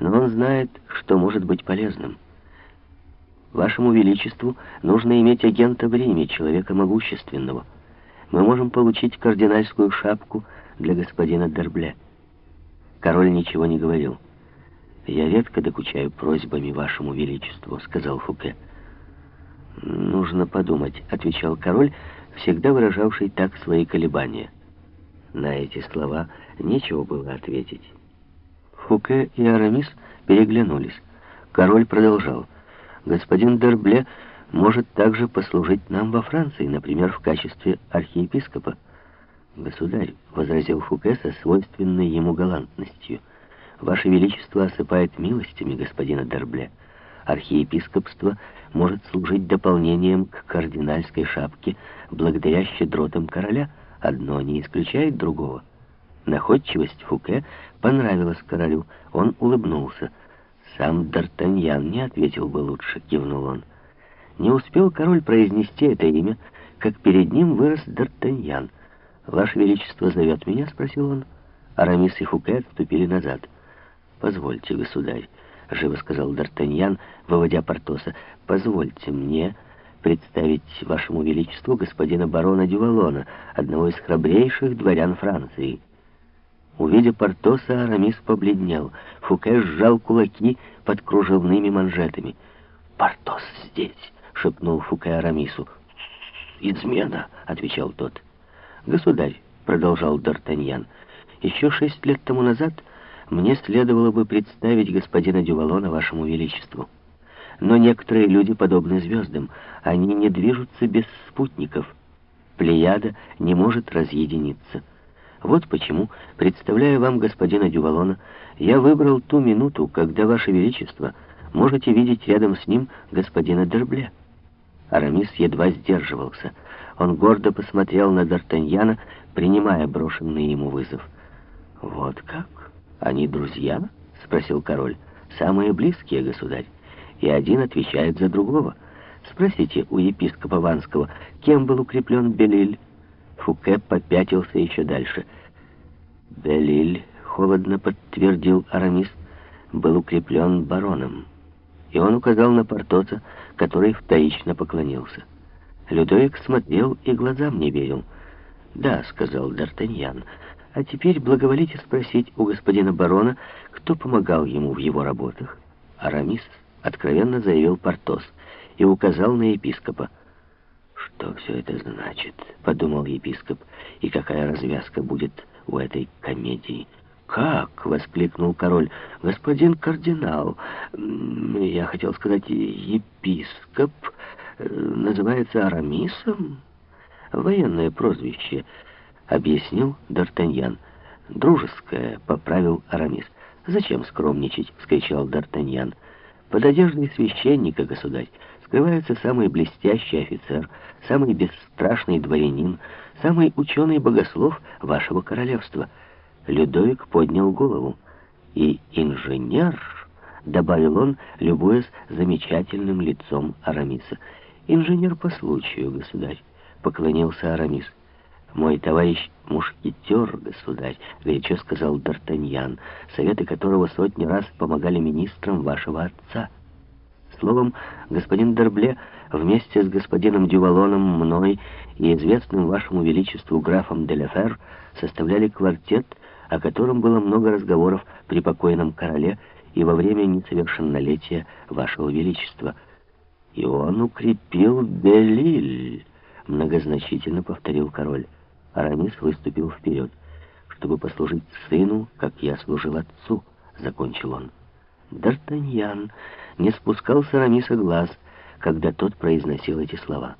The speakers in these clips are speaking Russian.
но он знает, что может быть полезным. Вашему Величеству нужно иметь агента в Риме, человека могущественного. Мы можем получить кардинальскую шапку для господина Дербле. Король ничего не говорил. «Я редко докучаю просьбами вашему величеству», — сказал Фуке. «Нужно подумать», — отвечал король, всегда выражавший так свои колебания. На эти слова нечего было ответить. Фуке и Арамис переглянулись. Король продолжал. «Господин Дербле может также послужить нам во Франции, например, в качестве архиепископа». «Государь», — возразил Фуке со свойственной ему галантностью, — Ваше Величество осыпает милостями господина Дербле. Архиепископство может служить дополнением к кардинальской шапке благодаря щедротам короля. Одно не исключает другого. Находчивость Фуке понравилась королю. Он улыбнулся. «Сам Д'Артаньян не ответил бы лучше», — кивнул он. Не успел король произнести это имя, как перед ним вырос Д'Артаньян. «Ваше Величество зовет меня?» — спросил он. Арамис и Фуке отступили назад. «Позвольте, государь», — живо сказал Д'Артаньян, выводя Портоса, — «позвольте мне представить вашему величеству господина барона Дювалона, одного из храбрейших дворян Франции». Увидя Портоса, Арамис побледнел. Фуке сжал кулаки под кружевными манжетами. «Портос здесь!» — шепнул Фуке Арамису. «Измена!» — отвечал тот. «Государь!» — продолжал Д'Артаньян. «Еще шесть лет тому назад...» мне следовало бы представить господина Дювалона вашему величеству. Но некоторые люди подобны звездам. Они не движутся без спутников. Плеяда не может разъединиться. Вот почему, представляя вам господина Дювалона, я выбрал ту минуту, когда ваше величество можете видеть рядом с ним господина Дербле. Арамис едва сдерживался. Он гордо посмотрел на Д'Артаньяна, принимая брошенный ему вызов. «Вот как?» «Они друзья?» — спросил король. «Самые близкие, государь. И один отвечает за другого. Спросите у епископа Ванского, кем был укреплен Белиль?» Фуке попятился еще дальше. «Белиль», — холодно подтвердил Арамис, — «был укреплен бароном». И он указал на Портоса, который вторично поклонился. Людовик смотрел и глазам не верил. «Да», — сказал Д'Артаньян, — а теперь благоволите спросить у господина барона, кто помогал ему в его работах. Арамис откровенно заявил Портос и указал на епископа. «Что все это значит?» — подумал епископ. «И какая развязка будет у этой комедии?» «Как?» — воскликнул король. «Господин кардинал, я хотел сказать, епископ, э, называется Арамисом? Военное прозвище». — объяснил Д'Артаньян. «Дружеское», — поправил Арамис. «Зачем скромничать?» — вскричал Д'Артаньян. «Под одеждой священника, государь, скрывается самый блестящий офицер, самый бесстрашный дворянин, самый ученый богослов вашего королевства». Людовик поднял голову. «И инженер», — добавил он, любуясь замечательным лицом Арамиса. «Инженер по случаю, государь», — поклонился Арамис. «Мой товарищ мушкетер, государь», — горячо сказал Д'Артаньян, советы которого сотни раз помогали министрам вашего отца. Словом, господин Дербле вместе с господином Дювалоном, мной и известным вашему величеству графом Деляфер составляли квартет, о котором было много разговоров при покойном короле и во время несовершеннолетия вашего величества. И он укрепил Белиль, многозначительно повторил король. Арамис выступил вперед. «Чтобы послужить сыну, как я служил отцу», — закончил он. Д'Артаньян не спускал с Арамиса глаз, когда тот произносил эти слова.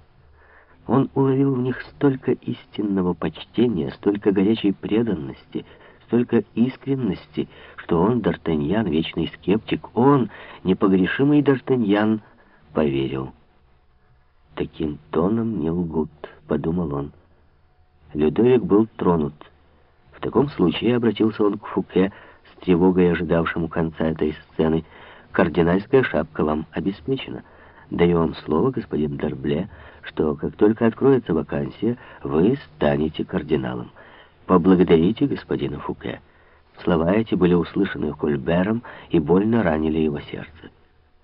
Он уловил в них столько истинного почтения, столько горячей преданности, столько искренности, что он, Д'Артаньян, вечный скептик, он, непогрешимый Д'Артаньян, поверил. «Таким тоном не лгут», — подумал он. Людовик был тронут. В таком случае обратился он к Фуке с тревогой, ожидавшему конца этой сцены. «Кардинальская шапка вам обеспечена. Даю вам слово, господин Дербле, что как только откроется вакансия, вы станете кардиналом. Поблагодарите господина Фуке». Слова эти были услышаны Кольбером и больно ранили его сердце.